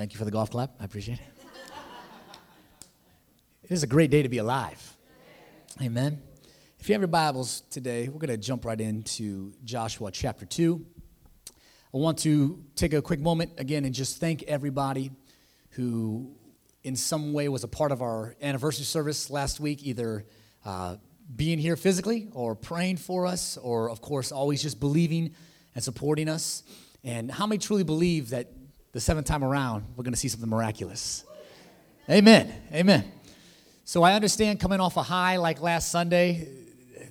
Thank you for the golf clap. I appreciate it. it is a great day to be alive. Amen. If you have your Bibles today, we're going to jump right into Joshua chapter 2. I want to take a quick moment again and just thank everybody who, in some way, was a part of our anniversary service last week, either uh, being here physically or praying for us, or, of course, always just believing and supporting us. And how many truly believe that the seventh time around, we're going to see something miraculous? Amen. Amen. So I understand coming off a high like last Sunday,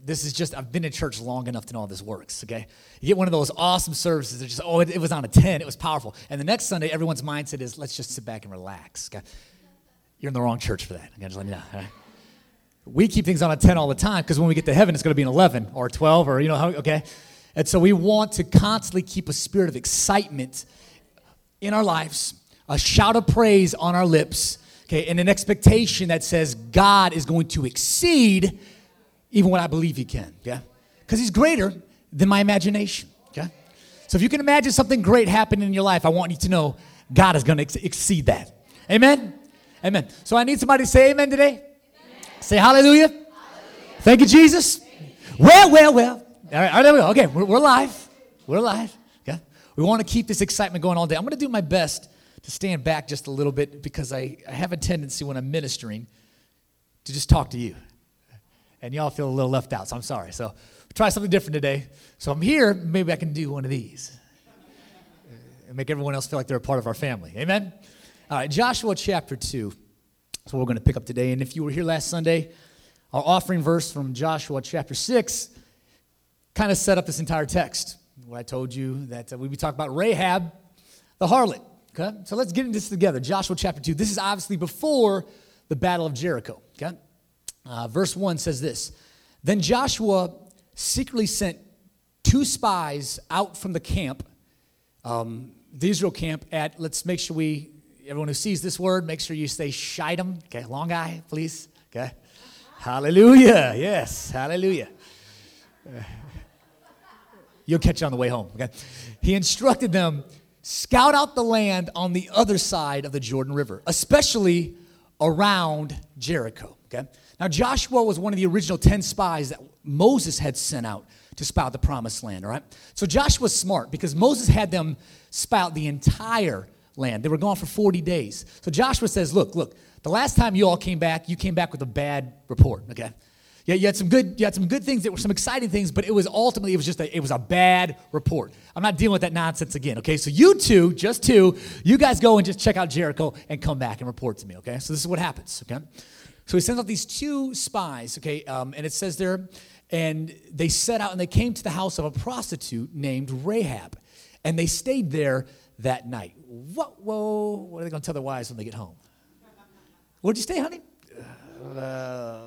this is just, I've been in church long enough to know how this works, okay? You get one of those awesome services, it's just, oh, it, it was on a 10, it was powerful. And the next Sunday, everyone's mindset is, let's just sit back and relax, okay? You're in the wrong church for that, okay? Just let know, all right? We keep things on a 10 all the time because when we get to heaven, it's going to be an 11 or 12 or, you know, okay? And so we want to constantly keep a spirit of excitement in our lives, a shout of praise on our lips, okay, and an expectation that says God is going to exceed even what I believe He can, yeah? Because He's greater than my imagination, okay? So if you can imagine something great happening in your life, I want you to know God is going to ex- exceed that. Amen? Amen. So I need somebody to say amen today. Amen. Say hallelujah. hallelujah. Thank you, Jesus. Well, well, well. All right, all right there we go. Okay, we're, we're live. We're alive. We want to keep this excitement going all day. I'm going to do my best to stand back just a little bit because I, I have a tendency when I'm ministering to just talk to you. And y'all feel a little left out, so I'm sorry. So try something different today. So I'm here, maybe I can do one of these and make everyone else feel like they're a part of our family. Amen? All right, Joshua chapter 2. That's what we're going to pick up today. And if you were here last Sunday, our offering verse from Joshua chapter 6 kind of set up this entire text. Where I told you that uh, we'd be talking about Rahab, the harlot. Okay? So let's get into this together. Joshua chapter 2. This is obviously before the Battle of Jericho. Okay? Uh, verse 1 says this Then Joshua secretly sent two spies out from the camp, um, the Israel camp, at, let's make sure we everyone who sees this word, make sure you say Shittim. Okay, long eye, please. Okay. Hallelujah. Yes, hallelujah. You'll catch it on the way home. Okay. He instructed them scout out the land on the other side of the Jordan River, especially around Jericho. Okay. Now Joshua was one of the original ten spies that Moses had sent out to spout the promised land. All right. So Joshua's smart because Moses had them spout the entire land. They were gone for 40 days. So Joshua says, Look, look, the last time you all came back, you came back with a bad report, okay? Yeah, you had some good, you had some good things that were some exciting things, but it was ultimately it was just a, it was a bad report. I'm not dealing with that nonsense again. Okay, so you two, just two, you guys go and just check out Jericho and come back and report to me. Okay, so this is what happens. Okay, so he sends out these two spies. Okay, um, and it says there, and they set out and they came to the house of a prostitute named Rahab, and they stayed there that night. What? Whoa! What are they going to tell their wives when they get home? Where'd you stay, honey? Uh,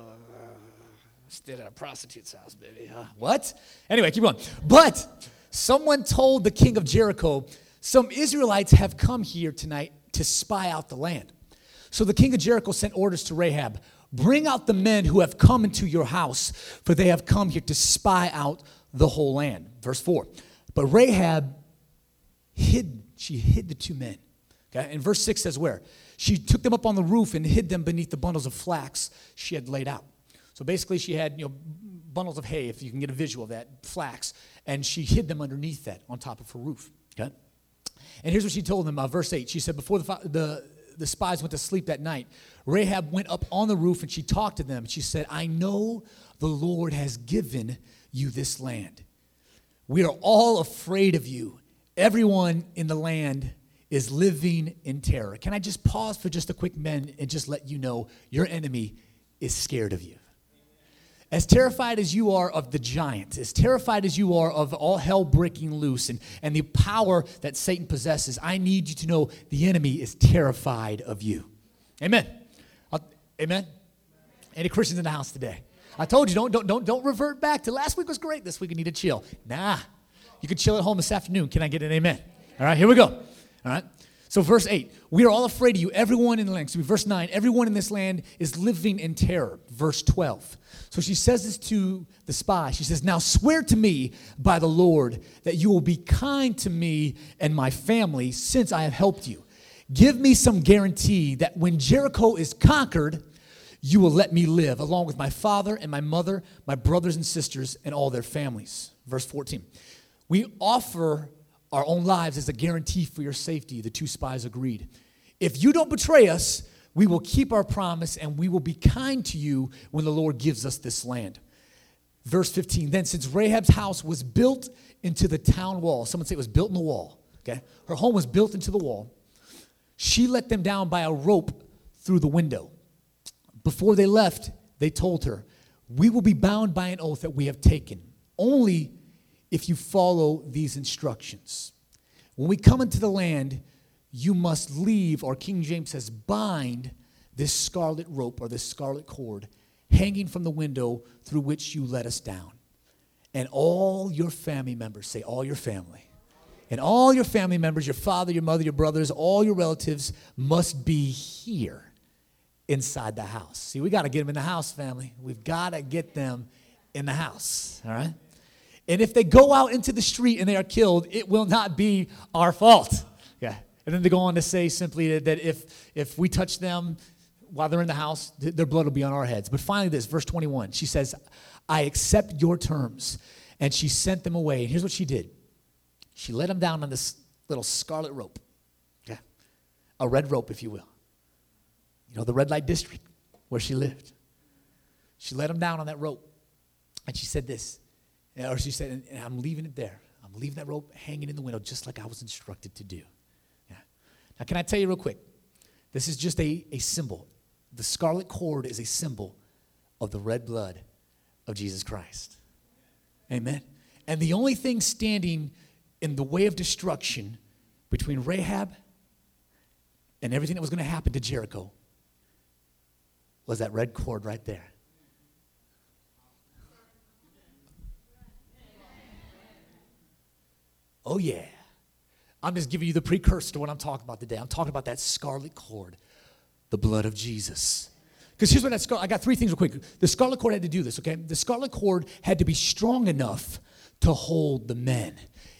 stayed at a prostitute's house, baby. Huh? What? Anyway, keep going. But someone told the king of Jericho, some Israelites have come here tonight to spy out the land. So the king of Jericho sent orders to Rahab Bring out the men who have come into your house, for they have come here to spy out the whole land. Verse 4. But Rahab hid she hid the two men. Okay? And verse 6 says where? She took them up on the roof and hid them beneath the bundles of flax she had laid out. So basically, she had you know bundles of hay, if you can get a visual of that, flax, and she hid them underneath that on top of her roof. Okay? And here's what she told them, uh, verse 8. She said, Before the, the, the spies went to sleep that night, Rahab went up on the roof and she talked to them. She said, I know the Lord has given you this land. We are all afraid of you Everyone in the land is living in terror. Can I just pause for just a quick minute and just let you know your enemy is scared of you? As terrified as you are of the giant, as terrified as you are of all hell breaking loose and, and the power that Satan possesses, I need you to know the enemy is terrified of you. Amen. Uh, amen. Any Christians in the house today? I told you don't, don't, don't, don't revert back to last week was great, this week I need to chill. Nah, you can chill at home this afternoon. Can I get an amen? All right, here we go. All right. So, verse 8, we are all afraid of you, everyone in the land. So, verse 9, everyone in this land is living in terror. Verse 12. So, she says this to the spy. She says, Now swear to me by the Lord that you will be kind to me and my family since I have helped you. Give me some guarantee that when Jericho is conquered, you will let me live along with my father and my mother, my brothers and sisters, and all their families. Verse 14. We offer our own lives as a guarantee for your safety, the two spies agreed. If you don't betray us, we will keep our promise and we will be kind to you when the Lord gives us this land. Verse 15 Then, since Rahab's house was built into the town wall, someone say it was built in the wall, okay? Her home was built into the wall. She let them down by a rope through the window. Before they left, they told her, We will be bound by an oath that we have taken, only if you follow these instructions. When we come into the land, you must leave, or King James says, bind this scarlet rope or this scarlet cord hanging from the window through which you let us down. And all your family members, say, all your family, and all your family members, your father, your mother, your brothers, all your relatives must be here inside the house. See, we got to get them in the house, family. We've got to get them in the house, all right? And if they go out into the street and they are killed, it will not be our fault. Yeah. And then they go on to say simply that if, if we touch them while they're in the house, their blood will be on our heads. But finally, this, verse 21, she says, I accept your terms. And she sent them away. And here's what she did she let them down on this little scarlet rope, yeah, a red rope, if you will. You know, the red light district where she lived. She let them down on that rope. And she said this, or she said, and I'm leaving it there. I'm leaving that rope hanging in the window just like I was instructed to do. Yeah. Now, can I tell you real quick? This is just a, a symbol. The scarlet cord is a symbol of the red blood of Jesus Christ. Amen. And the only thing standing in the way of destruction between Rahab and everything that was going to happen to Jericho was that red cord right there. Oh, yeah. I'm just giving you the precursor to what I'm talking about today. I'm talking about that scarlet cord, the blood of Jesus. Because here's what that scarlet, I got three things real quick. The scarlet cord had to do this, okay? The scarlet cord had to be strong enough to hold the men.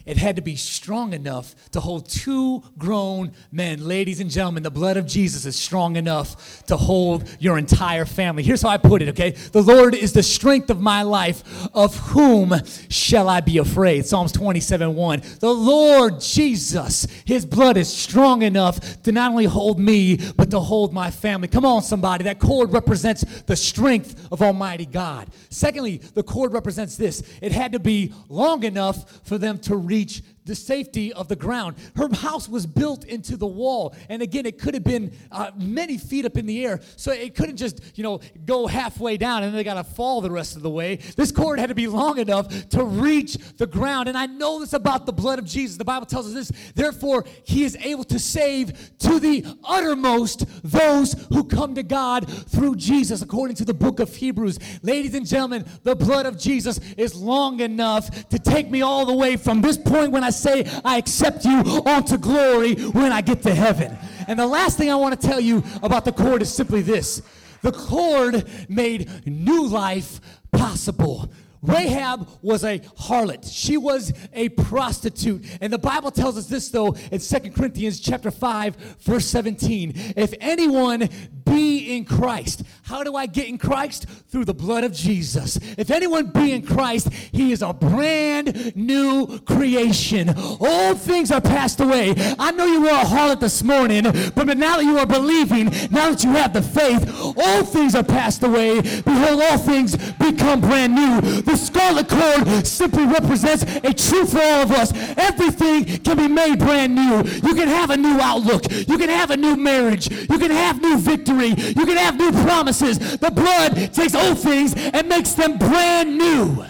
It had to be strong enough to hold two grown men. Ladies and gentlemen, the blood of Jesus is strong enough to hold your entire family. Here's how I put it, okay? The Lord is the strength of my life. Of whom shall I be afraid? Psalms 27 1. The Lord Jesus, his blood is strong enough to not only hold me, but to hold my family. Come on, somebody. That cord represents the strength of Almighty God. Secondly, the cord represents this it had to be long enough for them to reach reach the safety of the ground. Her house was built into the wall. And again, it could have been uh, many feet up in the air. So it couldn't just, you know, go halfway down and they got to fall the rest of the way. This cord had to be long enough to reach the ground. And I know this about the blood of Jesus. The Bible tells us this. Therefore, he is able to save to the uttermost those who come to God through Jesus, according to the book of Hebrews. Ladies and gentlemen, the blood of Jesus is long enough to take me all the way from this point when I say, I accept you onto glory when I get to heaven. And the last thing I want to tell you about the cord is simply this the cord made new life possible. Rahab was a harlot. She was a prostitute. And the Bible tells us this though in 2 Corinthians chapter 5 verse 17. If anyone be in Christ. How do I get in Christ? Through the blood of Jesus. If anyone be in Christ, he is a brand new creation. All things are passed away. I know you were a harlot this morning, but now that you are believing, now that you have the faith, all things are passed away. Behold, all things become brand new. The scarlet cord simply represents a truth for all of us. Everything can be made brand new. You can have a new outlook. You can have a new marriage. You can have new victory. You can have new promises. The blood takes old things and makes them brand new.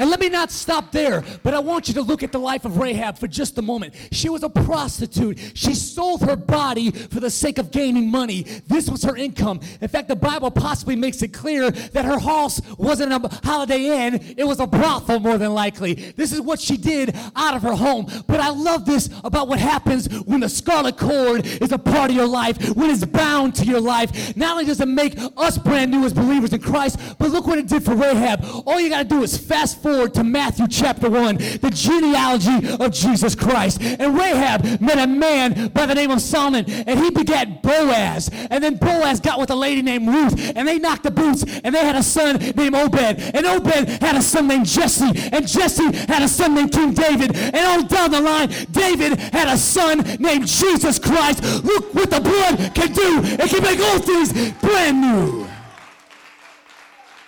And let me not stop there, but I want you to look at the life of Rahab for just a moment. She was a prostitute. She sold her body for the sake of gaining money. This was her income. In fact, the Bible possibly makes it clear that her house wasn't a holiday inn, it was a brothel more than likely. This is what she did out of her home. But I love this about what happens when the scarlet cord is a part of your life, when it's bound to your life. Not only does it make us brand new as believers in Christ, but look what it did for Rahab. All you got to do is fast forward forward to Matthew chapter 1, the genealogy of Jesus Christ. And Rahab met a man by the name of Solomon, and he begat Boaz. And then Boaz got with a lady named Ruth, and they knocked the boots, and they had a son named Obed. And Obed had a son named Jesse, and Jesse had a son named King David. And on down the line, David had a son named Jesus Christ. Look what the blood can do. It can make all things brand new.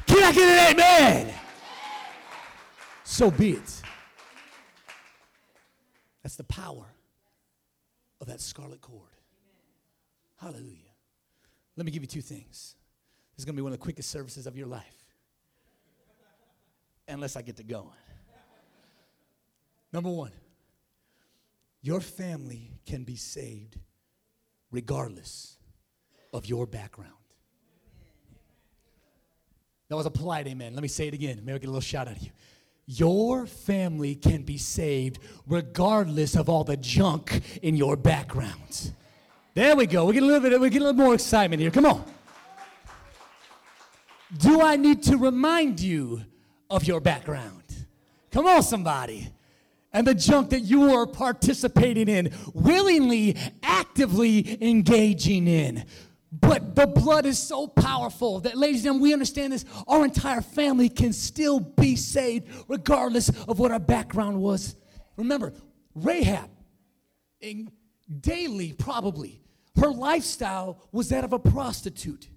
Can I get an amen? So be it. That's the power of that scarlet cord. Hallelujah. Let me give you two things. This is going to be one of the quickest services of your life. Unless I get to going. Number one, your family can be saved regardless of your background. That was a polite amen. Let me say it again. Maybe I'll get a little shout out of you. Your family can be saved regardless of all the junk in your background. There we go. We get a little bit. We get a little more excitement here. Come on. Do I need to remind you of your background? Come on, somebody. And the junk that you are participating in, willingly, actively engaging in. But the blood is so powerful that, ladies and gentlemen, we understand this. Our entire family can still be saved regardless of what our background was. Remember, Rahab, in daily probably, her lifestyle was that of a prostitute.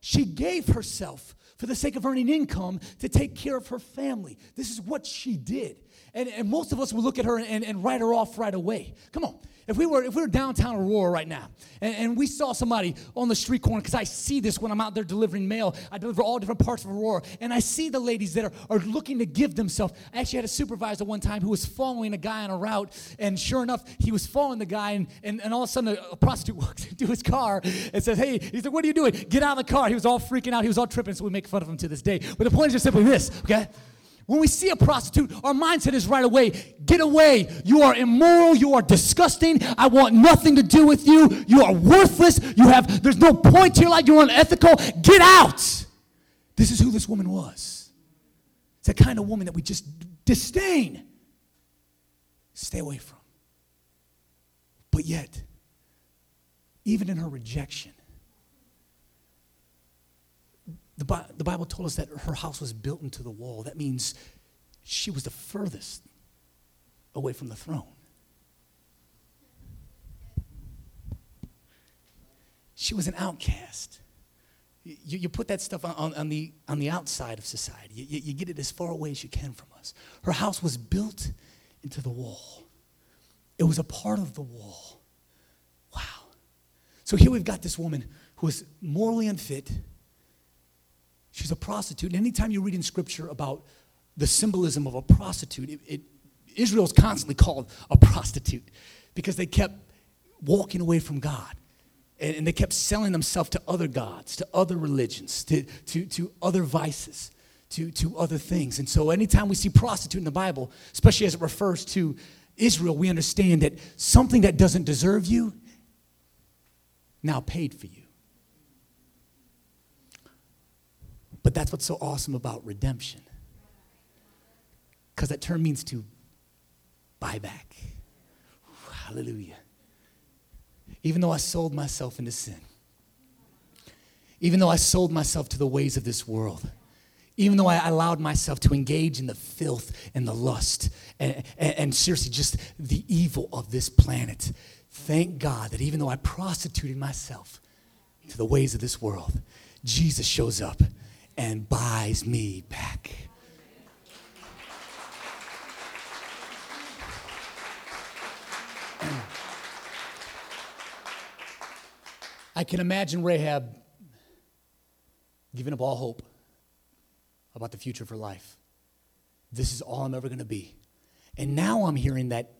She gave herself for the sake of earning income to take care of her family. This is what she did. And, and most of us will look at her and, and write her off right away. Come on. If we were if we were downtown Aurora right now and, and we saw somebody on the street corner, because I see this when I'm out there delivering mail, I deliver all different parts of Aurora, and I see the ladies that are, are looking to give themselves. I actually had a supervisor one time who was following a guy on a route, and sure enough, he was following the guy, and, and, and all of a sudden a, prostitute walks into his car and says, Hey, he's like, What are you doing? Get out of the car. He was all freaking out, he was all tripping, so we make fun of him to this day. But the point is just simply this, okay? When we see a prostitute, our mindset is right away get away. You are immoral. You are disgusting. I want nothing to do with you. You are worthless. You have, there's no point to your life. You're unethical. Get out. This is who this woman was. It's the kind of woman that we just disdain, stay away from. But yet, even in her rejection, the, Bi- the Bible told us that her house was built into the wall. That means she was the furthest away from the throne. She was an outcast. You, you put that stuff on, on, the, on the outside of society, you, you get it as far away as you can from us. Her house was built into the wall, it was a part of the wall. Wow. So here we've got this woman who is morally unfit She's a prostitute. And anytime you read in scripture about the symbolism of a prostitute, it, it, Israel is constantly called a prostitute because they kept walking away from God. And, and they kept selling themselves to other gods, to other religions, to, to, to other vices, to, to other things. And so anytime we see prostitute in the Bible, especially as it refers to Israel, we understand that something that doesn't deserve you now paid for you. But that's what's so awesome about redemption. Because that term means to buy back. Hallelujah. Even though I sold myself into sin, even though I sold myself to the ways of this world, even though I allowed myself to engage in the filth and the lust and, and, and, seriously just the evil of this planet, thank God that even though I prostituted myself to the ways of this world, Jesus shows up and buys me back. I can imagine Rahab giving up all hope about the future for life. This is all I'm ever going to be. And now I'm hearing that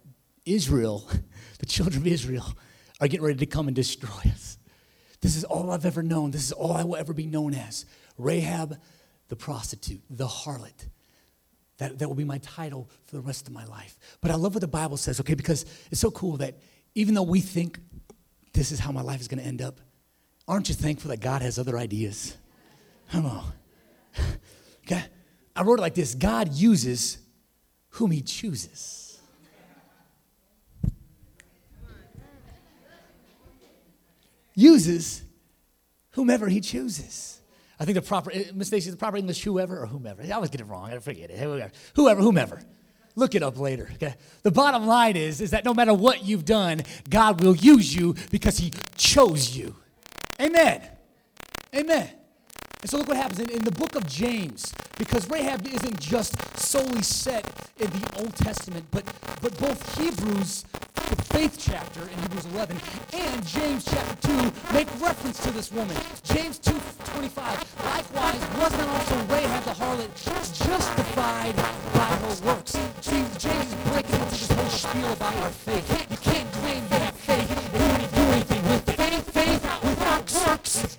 Israel, the children of Israel, are getting ready to come and destroy us. This is all I've ever known. This is all I will ever be known as. Rahab the prostitute, the harlot. That, that will be my title for the rest of my life. But I love what the Bible says, okay, because it's so cool that even though we think this is how my life is going to end up, aren't you thankful that God has other ideas? Come on. Okay? I wrote it like this God uses whom he chooses. Uses whomever he chooses. I think the proper, eh, Miss Stacy, the proper English, whoever or whomever. I always get it wrong. I forget it. Whoever, whomever. Look it up later. Okay. The bottom line is, is that no matter what you've done, God will use you because He chose you. Amen. Amen. And so look what happens in, in, the book of James, because Rahab isn't just solely set in the Old Testament, but, but both Hebrews, the faith chapter in Hebrews 11, and James chapter 2 make reference to this woman. James 2.25, likewise, was not also Rahab the harlot justified by her works? See, James is breaking into this whole spiel about our faith. You can't claim you have faith don't do anything with it. Faith, faith without works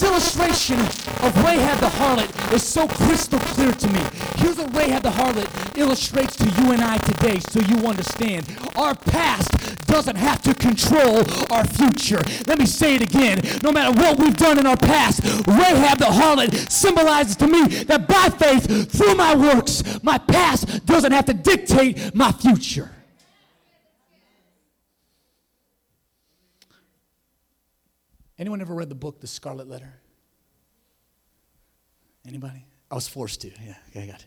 This illustration of Rahab the harlot is so crystal clear to me. Here's what Rahab the harlot illustrates to you and I today so you understand. Our past doesn't have to control our future. Let me say it again. No matter what we've done in our past, Rahab the harlot symbolizes to me that by faith, through my works, my past doesn't have to dictate my future. Anyone ever read the book The Scarlet Letter? Anybody? I was forced to. Yeah, okay, I got it.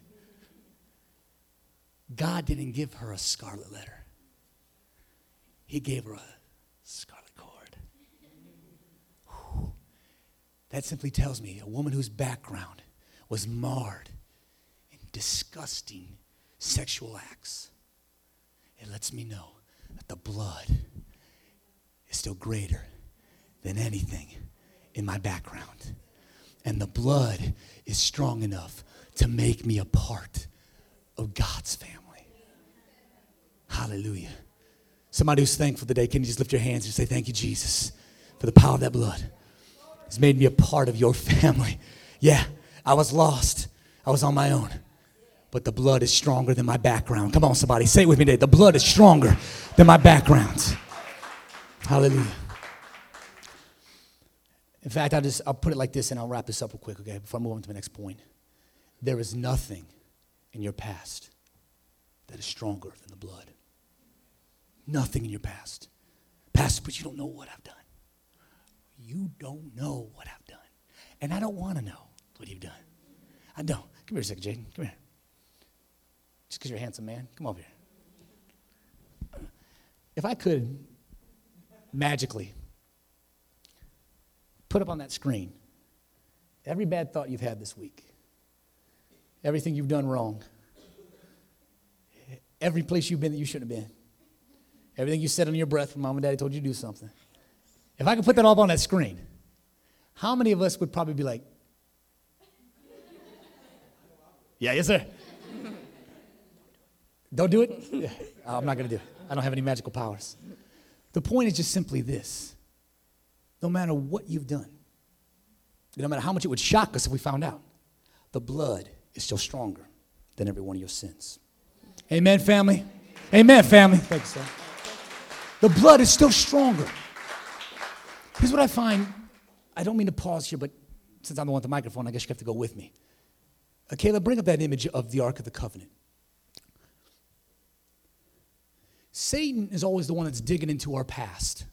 God didn't give her a scarlet letter. He gave her a scarlet cord. Whew. That simply tells me a woman whose background was marred in disgusting sexual acts. It lets me know that the blood is still greater than anything in my background. And the blood is strong enough to make me a part of God's family. Hallelujah. Somebody who's thankful today, can you just lift your hands and say, Thank you, Jesus, for the power of that blood? It's made me a part of your family. Yeah, I was lost, I was on my own. But the blood is stronger than my background. Come on, somebody, say it with me today. The blood is stronger than my background. Hallelujah. In fact, I'll just I'll put it like this and I'll wrap this up real quick, okay, before I move on to the next point. There is nothing in your past that is stronger than the blood. Nothing in your past. Pastor, but you don't know what I've done. You don't know what I've done. And I don't want to know what you've done. I don't. Come here a second, Jaden. Come here. Just because you're a handsome man, come over here. If I could magically put up on that screen every bad thought you've had this week, everything you've done wrong, every place you've been that you shouldn't have been, everything you said under your breath when mom and daddy told you to do something. If I could put that all up on that screen, how many of us would probably be like, yeah, yes, sir. Don't do it? Yeah. I'm not going to do it. I don't have any magical powers. The point is just simply this no matter what you've done, no matter how much it would shock us if we found out, the blood is still stronger than every one of your sins. Amen, family? Amen, family. Thank you, sir. The blood is still stronger. Here's what I find. I don't mean to pause here, but since I'm the one with the microphone, I guess you have to go with me. Uh, Caleb, bring up that image of the Ark of the Covenant. Satan is always the one that's digging into our past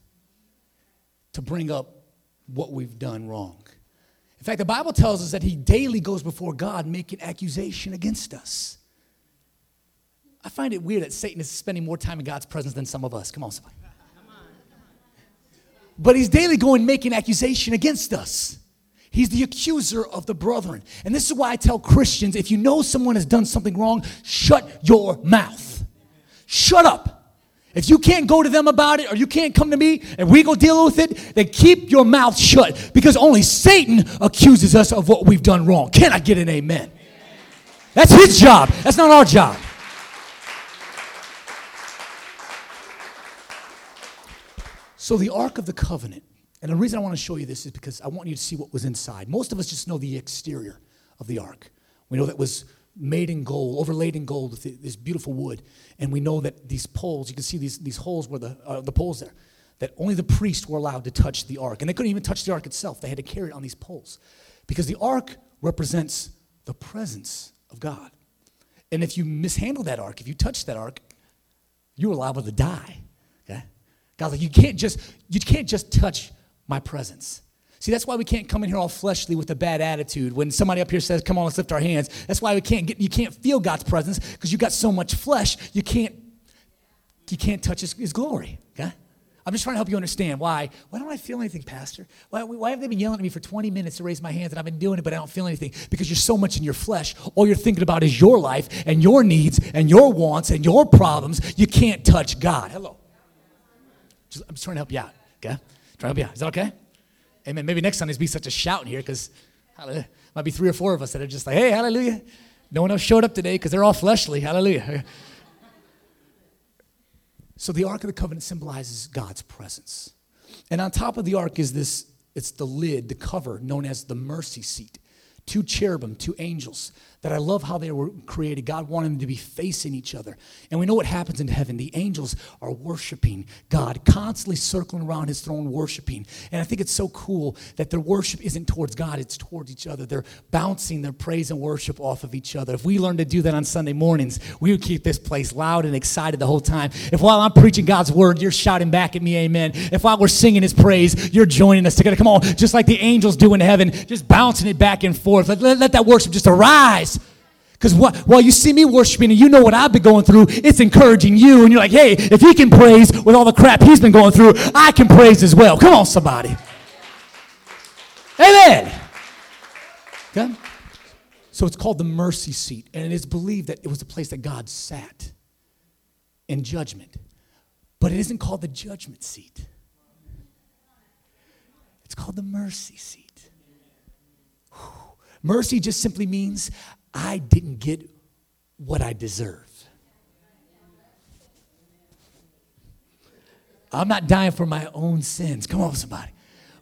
to bring up what we've done wrong. In fact, the Bible tells us that he daily goes before God making accusation against us. I find it weird that Satan is spending more time in God's presence than some of us. Come on, somebody. But he's daily going making accusation against us. He's the accuser of the brethren. And this is why I tell Christians if you know someone has done something wrong, shut your mouth. Shut up. If you can't go to them about it or you can't come to me and we go deal with it, then keep your mouth shut because only Satan accuses us of what we've done wrong. Can I get an amen? That's his job. That's not our job. So, the Ark of the Covenant, and the reason I want to show you this is because I want you to see what was inside. Most of us just know the exterior of the Ark. We know that was made in gold, overlaid in gold with this beautiful wood. And we know that these poles, you can see these, these holes where the, uh, the poles there, that only the priests were allowed to touch the ark. And they couldn't even touch the ark itself, they had to carry it on these poles. Because the ark represents the presence of God. And if you mishandle that ark, if you touch that ark, you're liable to die. Okay? God's like, you can't just, you can't just touch my presence. See, that's why we can't come in here all fleshly with a bad attitude. When somebody up here says, "Come on, let's lift our hands," that's why we can't get. You can't feel God's presence because you got so much flesh. You can't. You can't touch His, his glory. Okay. I'm just trying to help you understand why. Why don't I feel anything, Pastor? Why, why have they been yelling at me for 20 minutes to raise my hands and I've been doing it, but I don't feel anything? Because you're so much in your flesh. All you're thinking about is your life and your needs and your wants and your problems. You can't touch God. Hello. Just, I'm just trying to help you out. Okay. Trying to help you out. Is that okay? Amen. Maybe next Sunday be such a shout in here because might be three or four of us that are just like, hey, hallelujah. No one else showed up today because they're all fleshly. Hallelujah. So the Ark of the Covenant symbolizes God's presence. And on top of the ark is this it's the lid, the cover known as the mercy seat. Two cherubim, two angels that I love how they were created. God wanted them to be facing each other. And we know what happens in heaven. The angels are worshiping God, constantly circling around his throne, worshiping. And I think it's so cool that their worship isn't towards God, it's towards each other. They're bouncing their praise and worship off of each other. If we learn to do that on Sunday mornings, we would keep this place loud and excited the whole time. If while I'm preaching God's word, you're shouting back at me, amen. If while we're singing his praise, you're joining us together. Come on, just like the angels do in heaven, just bouncing it back and forth. Let, let, let that worship just arise because what while you see me worshiping and you know what I've been going through, it's encouraging you. And you're like, hey, if he can praise with all the crap he's been going through, I can praise as well. Come on, somebody. Amen. Okay? So it's called the mercy seat. And it is believed that it was a place that God sat in judgment. But it isn't called the judgment seat, it's called the mercy seat. Mercy just simply means I didn't get what I deserve. I'm not dying for my own sins. Come on, somebody.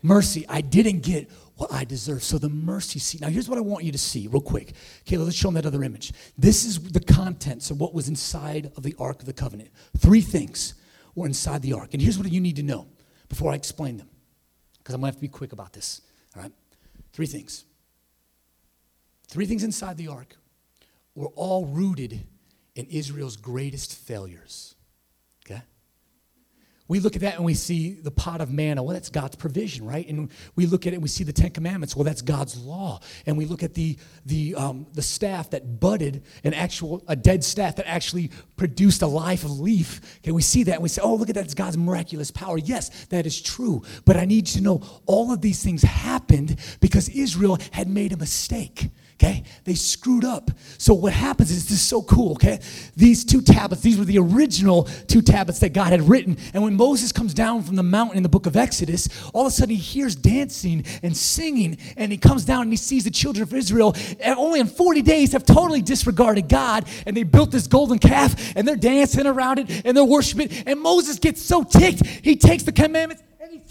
Mercy, I didn't get what I deserve. So the mercy seat. Now, here's what I want you to see, real quick. Okay, let's show them that other image. This is the contents of what was inside of the Ark of the Covenant. Three things were inside the Ark. And here's what you need to know before I explain them, because I'm going to have to be quick about this. All right? Three things. Three things inside the ark were all rooted in Israel's greatest failures. Okay? We look at that and we see the pot of manna. Well, that's God's provision, right? And we look at it and we see the Ten Commandments. Well, that's God's law. And we look at the the um, the staff that budded an actual a dead staff that actually produced a life of leaf. Okay, we see that and we say, oh, look at that, it's God's miraculous power. Yes, that is true. But I need you to know all of these things happened because Israel had made a mistake okay? They screwed up. So what happens is this is so cool, okay? These two tablets, these were the original two tablets that God had written. And when Moses comes down from the mountain in the book of Exodus, all of a sudden he hears dancing and singing, and he comes down and he sees the children of Israel only in 40 days have totally disregarded God, and they built this golden calf, and they're dancing around it, and they're worshiping. it. And Moses gets so ticked, he takes the commandments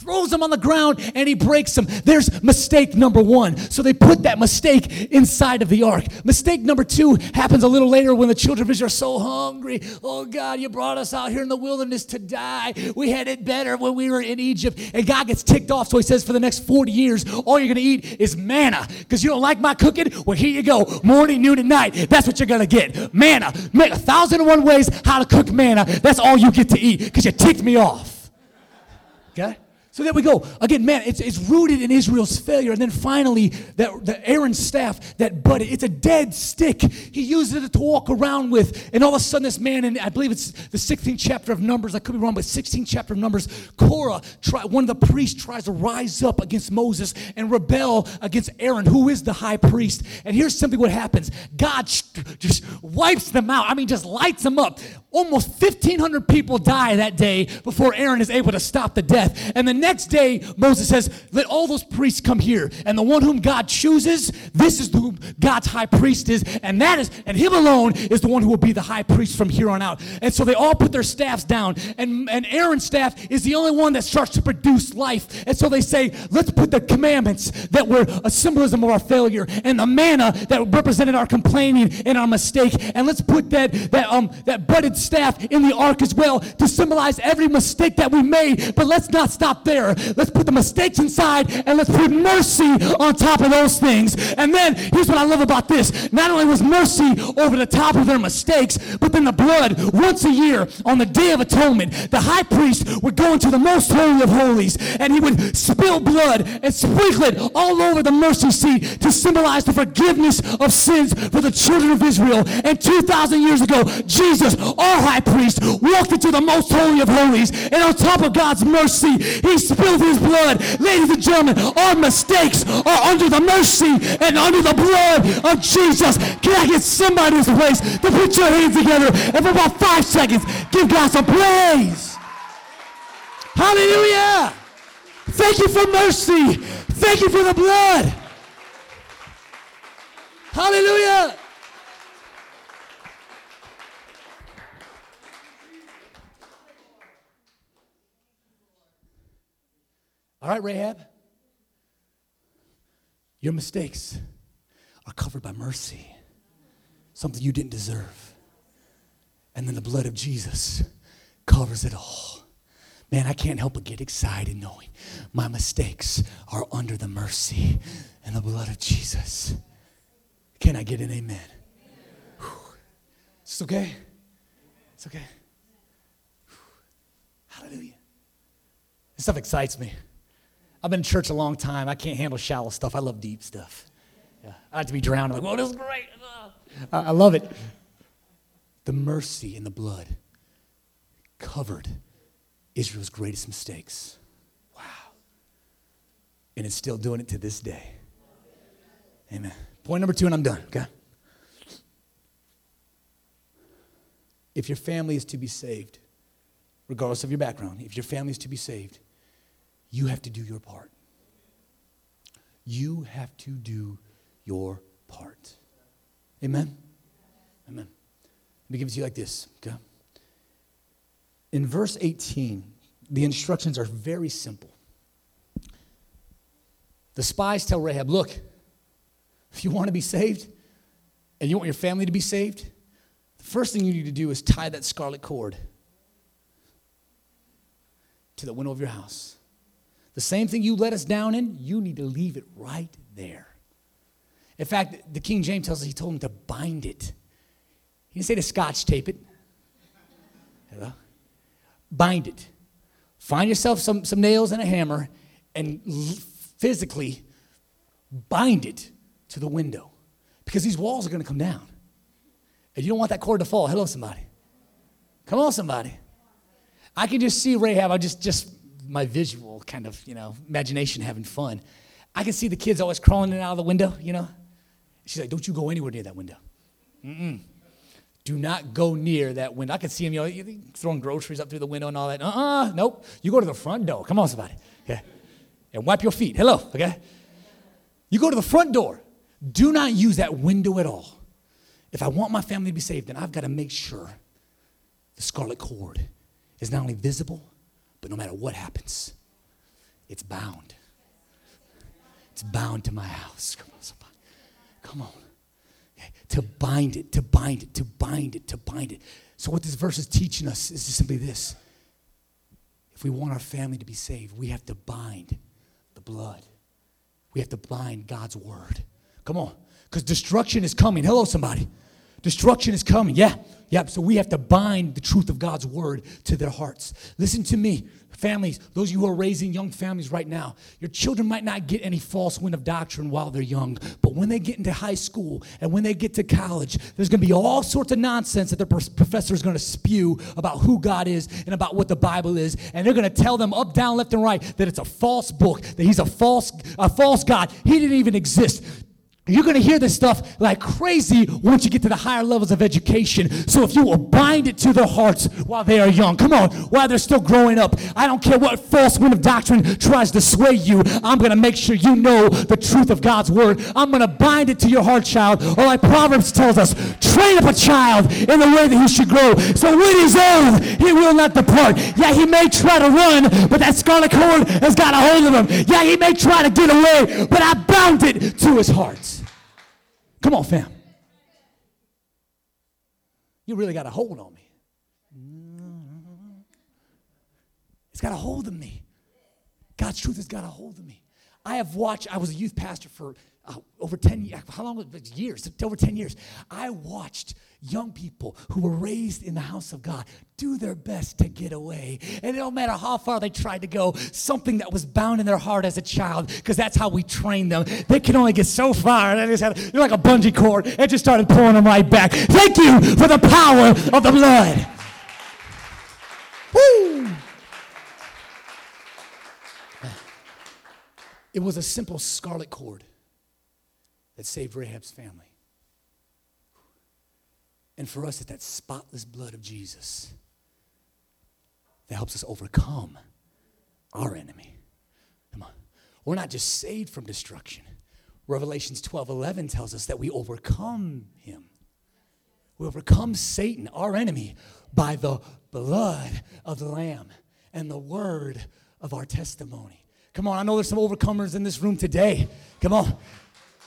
throws them on the ground and he breaks them. There's mistake number one. So they put that mistake inside of the ark. Mistake number two happens a little later when the children of Israel are so hungry. Oh God, you brought us out here in the wilderness to die. We had it better when we were in Egypt. And God gets ticked off. So he says, for the next 40 years, all you're going to eat is manna. Because you don't like my cooking? Well, here you go. Morning, noon, and night. That's what you're going to get. Manna. Make a thousand and one ways how to cook manna. That's all you get to eat because you ticked me off. Okay? So there we go. Again, man, it's, it's rooted in Israel's failure. And then finally, that, the Aaron's staff that budded, it's a dead stick. He uses it to walk around with. And all of a sudden, this man, and I believe it's the 16th chapter of Numbers, I could be wrong, but 16th chapter of Numbers, Korah, try, one of the priests, tries to rise up against Moses and rebel against Aaron, who is the high priest. And here's simply what happens God just wipes them out. I mean, just lights them up. Almost 1,500 people die that day before Aaron is able to stop the death. And the next day, Moses says, Let all those priests come here. And the one whom God chooses, this is who God's high priest is. And that is, and him alone is the one who will be the high priest from here on out. And so they all put their staffs down. And, and Aaron's staff is the only one that starts to produce life. And so they say, Let's put the commandments that were a symbolism of our failure and the manna that represented our complaining and our mistake. And let's put that, that, um, that budded staff in the ark as well to symbolize every mistake that we made. But let's not stop there. Let's put the mistakes inside and let's put mercy on top of those things. And then here's what I love about this. Not only was mercy over the top of their mistakes, but then the blood once a year on the Day of Atonement, the high priest would go into the most holy of holies and he would spill blood and sprinkle it all over the mercy seat to symbolize the forgiveness of sins for the children of Israel. And 2,000 years ago, Jesus, our high priest, walked into the most holy of holies. And on top of God's mercy, he spilled his blood. Ladies and gentlemen, our mistakes are under the mercy and under the blood of Jesus. Can I get somebody in this place to put your hands together and for about five seconds give God some praise? Hallelujah! Thank you for mercy. Thank you for the blood. Hallelujah. All right, Rahab. Your mistakes are covered by mercy, something you didn't deserve. And then the blood of Jesus covers it all. Man, I can't help but get excited knowing my mistakes are under the mercy and the blood of Jesus. Can I get an amen? Whew. It's okay. It's okay. Whew. Hallelujah. This stuff excites me. I've been in church a long time. I can't handle shallow stuff. I love deep stuff. Yeah. I like to be drowned. I'm like, oh, this is great. I, I love it. The mercy and the blood covered Israel's greatest mistakes. Wow. And it's still doing it to this day. Amen. Point number two, and I'm done, okay? If your family is to be saved, regardless of your background, if your family is to be saved, you have to do your part. You have to do your part. Amen? Amen. Let me give it to you like this, okay? In verse 18, the instructions are very simple. The spies tell Rahab, look, if you want to be saved and you want your family to be saved, the first thing you need to do is tie that scarlet cord to the window of your house. The same thing you let us down in, you need to leave it right there. In fact, the King James tells us he told him to bind it. He didn't say to scotch tape it. Hello? Bind it. Find yourself some, some nails and a hammer and physically bind it to the window because these walls are going to come down. And you don't want that cord to fall. Hello, somebody. Come on, somebody. I can just see Rahab. I just, just my visual kind of, you know, imagination having fun. I can see the kids always crawling in and out of the window, you know. She's like, don't you go anywhere near that window. Mm-mm. Do not go near that window. I can see him, you know, throwing groceries up through the window and all that. Uh-uh, nope. You go to the front door. Come on, somebody. Okay. And wipe your feet. Hello, okay? You go to the front door. Do not use that window at all. If I want my family to be saved, then I've got to make sure the scarlet cord is not only visible, but no matter what happens, it's bound. It's bound to my house. Come on, somebody. Come on to bind it, to bind it, to bind it, to bind it. So, what this verse is teaching us is simply this if we want our family to be saved, we have to bind the blood, we have to bind God's word. Come on, because destruction is coming. Hello, somebody. Destruction is coming. Yeah, yeah. So we have to bind the truth of God's word to their hearts. Listen to me. Families, those of you who are raising young families right now, your children might not get any false wind of doctrine while they're young, but when they get into high school and when they get to college, there's going to be all sorts of nonsense that their professor is going to spew about who God is and about what the Bible is, and they're going to tell them up, down, left, and right that it's a false book, that he's a false, a false God. He didn't even exist. You're going to hear this stuff like crazy once you get to the higher levels of education. So if you will bind it to their hearts while they are young, come on, while they're still growing up, I don't care what false wind of doctrine tries to sway you. I'm going to make sure you know the truth of God's word. I'm going to bind it to your heart, child. Or like Proverbs tells us, train up a child in the way that he should grow. So when he's old, he will not depart. Yeah, he may try to run, but that scarlet cord has got a hold of him. Yeah, he may try to get away, but I bound it to his heart. Come on, fam. You really got a hold on me. It's got a hold of me. God's truth has got a hold of me. I have watched, I was a youth pastor for uh, over 10 years, how long? Years, over 10 years. I watched young people who were raised in the house of God do their best to get away. And it don't matter how far they tried to go, something that was bound in their heart as a child, because that's how we train them. They can only get so far. They just had, you're like a bungee cord. It just started pulling them right back. Thank you for the power of the blood. Woo! It was a simple scarlet cord that saved Rahab's family. And for us, it's that spotless blood of Jesus that helps us overcome our enemy. Come on. We're not just saved from destruction. Revelations 12 11 tells us that we overcome him. We overcome Satan, our enemy, by the blood of the Lamb and the word of our testimony. Come on, I know there's some overcomers in this room today. Come on.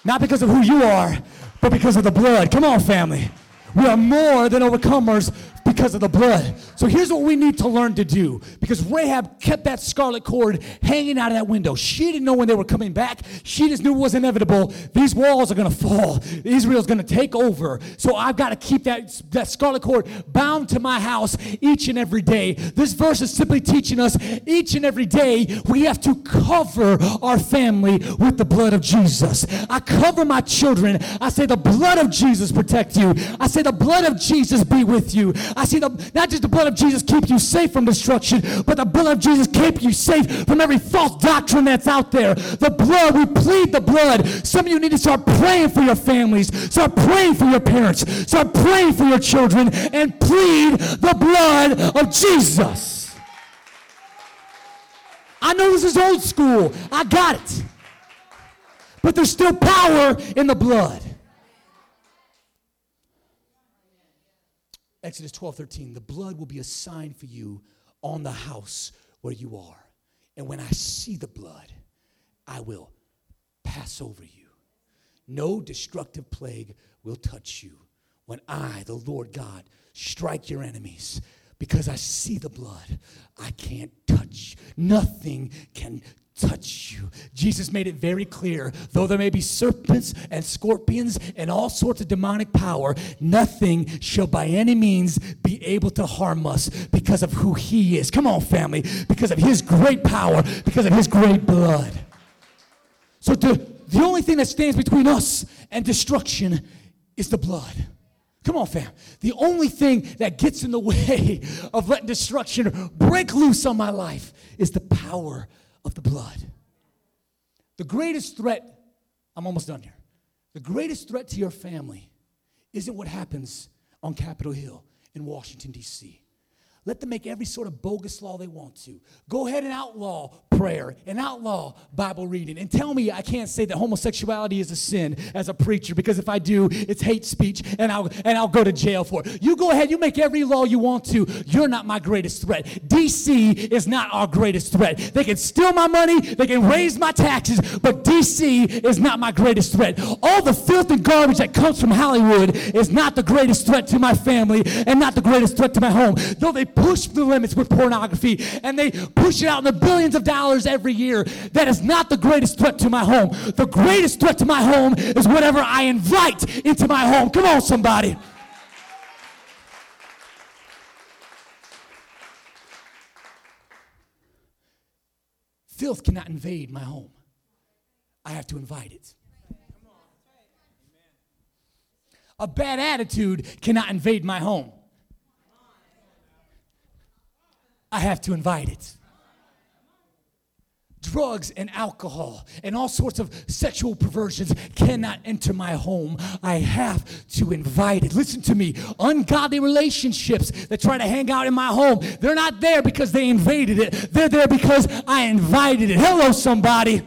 Not because of who you are, but because of the blood. Come on, family. We are more than overcomers because of the blood. So here's what we need to learn to do because Rahab kept that scarlet cord hanging out of that window. She didn't know when they were coming back. She just knew it was inevitable. These walls are going to fall. Israel's going to take over. So I've got to keep that, that scarlet cord bound to my house each and every day. This verse is simply teaching us each and every day we have to cover our family with the blood of Jesus. I cover my children. I say the blood of Jesus protect you. I say the blood of Jesus be with you. I see the not just the blood of Jesus keep you safe from destruction, but the blood of Jesus keep you safe from every false doctrine that's out there. The blood, we plead the blood. Some of you need to start praying for your families, start praying for your parents, start praying for your children, and plead the blood of Jesus. I know this is old school. I got it. But there's still power in the blood. Exodus 12, 13. The blood will be a sign for you on the house where you are. And when I see the blood, I will pass over you. No destructive plague will touch you when I, the Lord God, strike your enemies. Because I see the blood, I can't touch. Nothing can touch you. Jesus made it very clear though there may be serpents and scorpions and all sorts of demonic power, nothing shall by any means be able to harm us because of who He is. Come on, family, because of His great power, because of His great blood. So the, the only thing that stands between us and destruction is the blood. Come on, fam. The only thing that gets in the way of letting destruction break loose on my life is the power of the blood. The greatest threat, I'm almost done here. The greatest threat to your family isn't what happens on Capitol Hill in Washington, D.C. Let them make every sort of bogus law they want to. Go ahead and outlaw prayer and outlaw Bible reading. And tell me I can't say that homosexuality is a sin as a preacher because if I do, it's hate speech and I'll, and I'll go to jail for it. You go ahead, you make every law you want to. You're not my greatest threat. DC is not our greatest threat. They can steal my money, they can raise my taxes, but DC is not my greatest threat. All the filth and garbage that comes from Hollywood is not the greatest threat to my family and not the greatest threat to my home. Though they push the limits with pornography and they push it out in the billions of dollars every year. That is not the greatest threat to my home. The greatest threat to my home is whatever I invite into my home. Come on, somebody. Filth cannot invade my home. I have to invite it. A bad attitude cannot invade my home. I have to invite it. drugs and alcohol and all sorts of sexual perversions cannot enter my home. I have to invite it. Listen to me. Ungodly relationships that try to hang out in my home, they're not there because they invaded it. They're there because I invited it. Hello, somebody.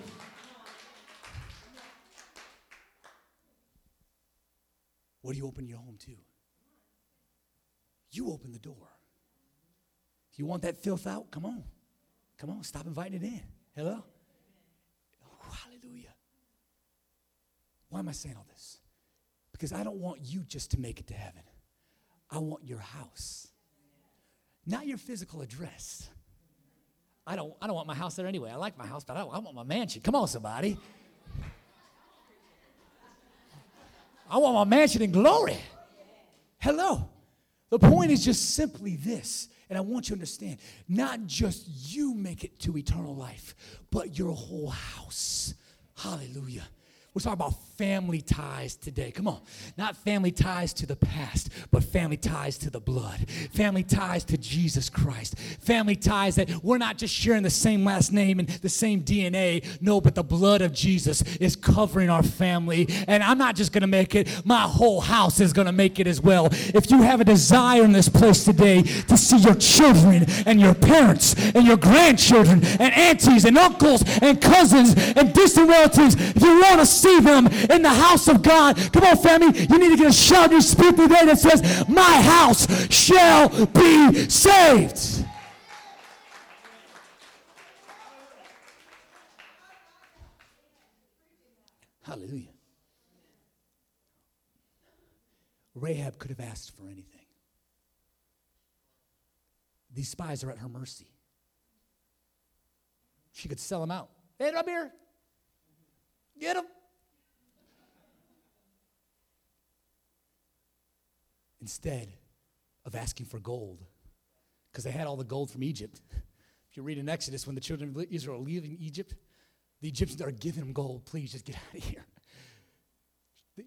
What do you open your home to? You open the door. You want that filth out, come on. Come on, stop inviting it in. Hello? Oh, hallelujah. Why am I saying all this? Because I don't want you just to make it to heaven. I want your house, not your physical address. I don't, I don't want my house there anyway. I like my house, but I, I want my mansion. Come on, somebody. I want my mansion in glory. Hello. The point is just simply this, and I want you to understand not just you make it to eternal life, but your whole house. Hallelujah. We're talking about family ties today. Come on. Not family ties to the past, but family ties to the blood. Family ties to Jesus Christ. Family ties that we're not just sharing the same last name and the same DNA. No, but the blood of Jesus is covering our family. And I'm not just going to make it, my whole house is going to make it as well. If you have a desire in this place today to see your children and your parents and your grandchildren and aunties and uncles and cousins and distant relatives, if you want to see them in the house of God. Come on, family. You need to get a shout in your spirit today that says, My house shall be saved. Hallelujah. Rahab could have asked for anything. These spies are at her mercy. She could sell them out. Hey, up here. Get them. Instead of asking for gold because they had all the gold from Egypt. If you read in Exodus, when the children of Israel are leaving Egypt, the Egyptians are giving them gold. Please just get out of here.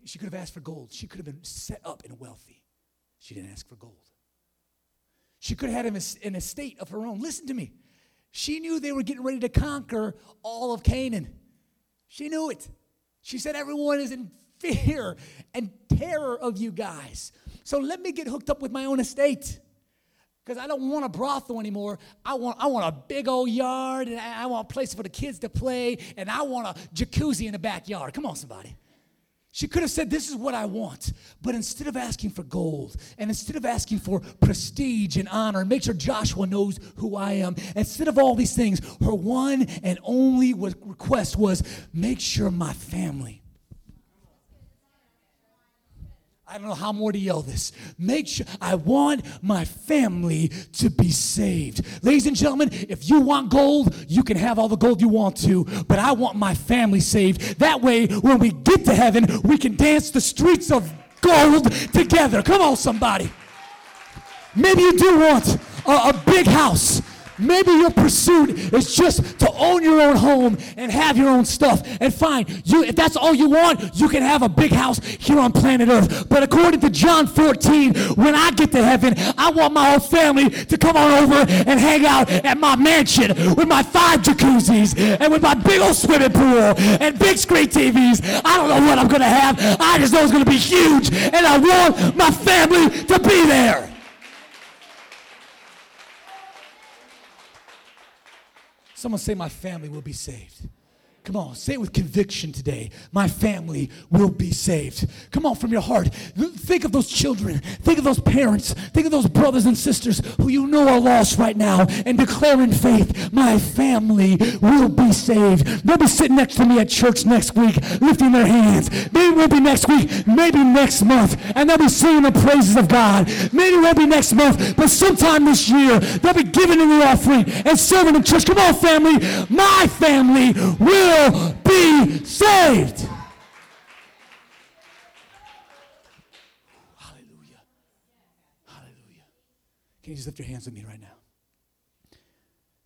She could have asked for gold. She could have been set up and wealthy. She didn't ask for gold. She could have had an estate of her own. Listen to me. She knew they were getting ready to conquer all of Canaan. She knew it. She said, Everyone is in fear and terror of you guys. So let me get hooked up with my own estate. Because I don't want a brothel anymore. I want, I want a big old yard, and I want a place for the kids to play, and I want a jacuzzi in the backyard. Come on, somebody. She could have said, This is what I want. But instead of asking for gold, and instead of asking for prestige and honor, and make sure Joshua knows who I am, instead of all these things, her one and only request was, Make sure my family I don't know how more to yell this. Make sure I want my family to be saved. Ladies and gentlemen, if you want gold, you can have all the gold you want to, but I want my family saved. That way, when we get to heaven, we can dance the streets of gold together. Come on, somebody. Maybe you do want a, a big house Maybe your pursuit is just to own your own home and have your own stuff. And fine, you if that's all you want, you can have a big house here on planet Earth. But according to John 14, when I get to heaven, I want my whole family to come on over and hang out at my mansion with my five jacuzzis and with my big old swimming pool and big screen TVs. I don't know what I'm gonna have. I just know it's gonna be huge, and I want my family to be there. Someone say, My family will be saved. Come on, say it with conviction today. My family will be saved. Come on from your heart. Think of those children. Think of those parents. Think of those brothers and sisters who you know are lost right now and declare in faith, my family will be saved. They'll be sitting next to me at church next week, lifting their hands. Maybe will be next week, maybe next month, and they'll be singing the praises of God. Maybe won't be next month, but sometime this year, they'll be giving in the offering and serving in church. Come on, family. My family will will be saved. Hallelujah. Hallelujah. Can you just lift your hands with me right now?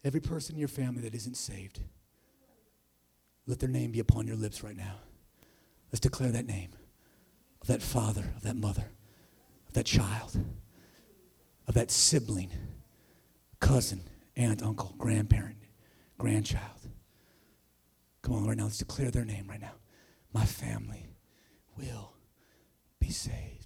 Every person in your family that isn't saved, let their name be upon your lips right now. Let's declare that name of that father, of that mother, of that child, of that sibling, cousin, aunt, uncle, grandparent, grandchild Come on, right now, let's declare their name right now. My family will be saved.